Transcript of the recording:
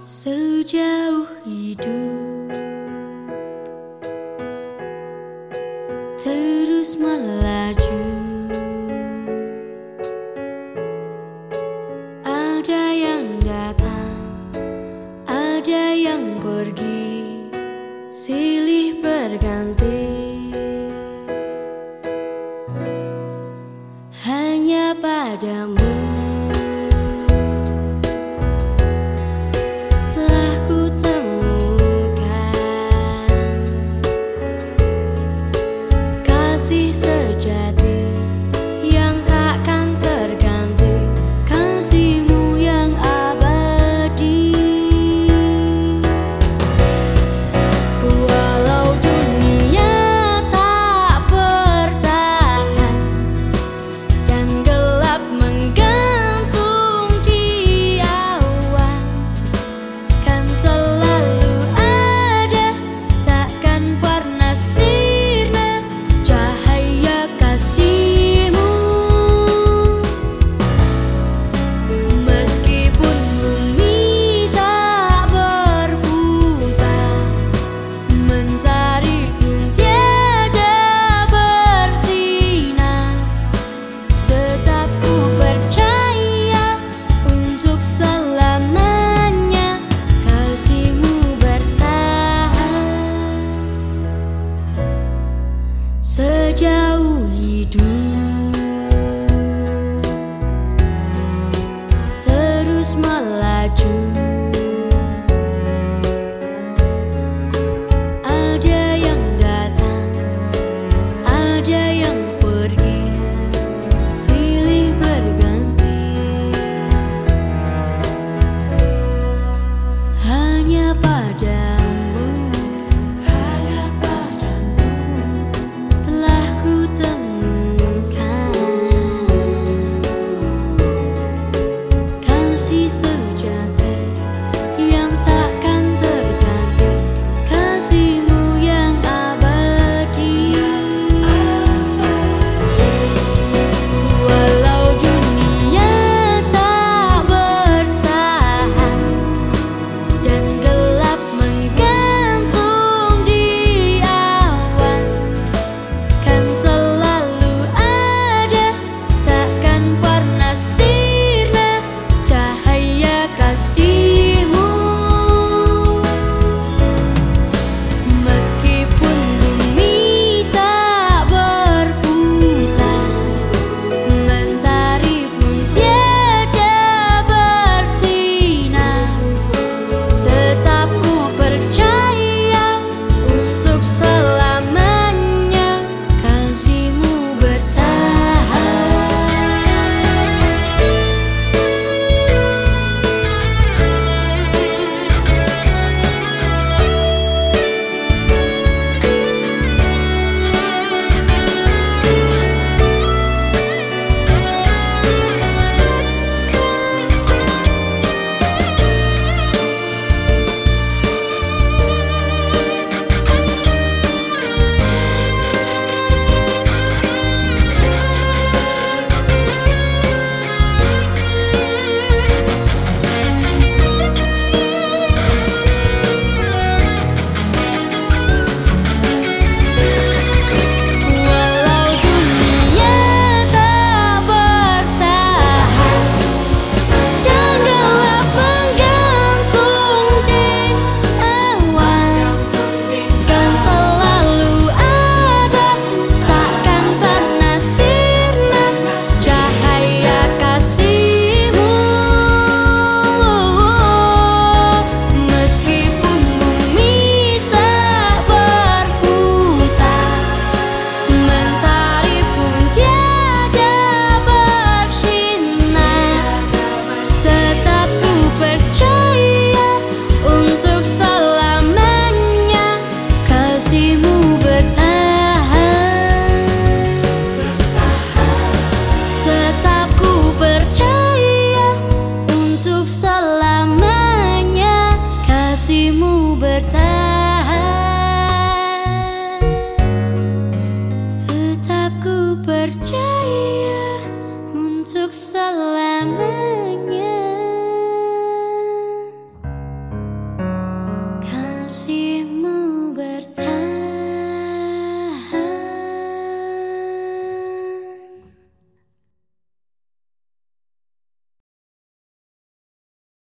Sejauh hidup. Terus melaju. Ada yang datang Ada yang pergi. Silih berganti. melaju. kasihmu bertahan. Tetap ku percaya untuk selalu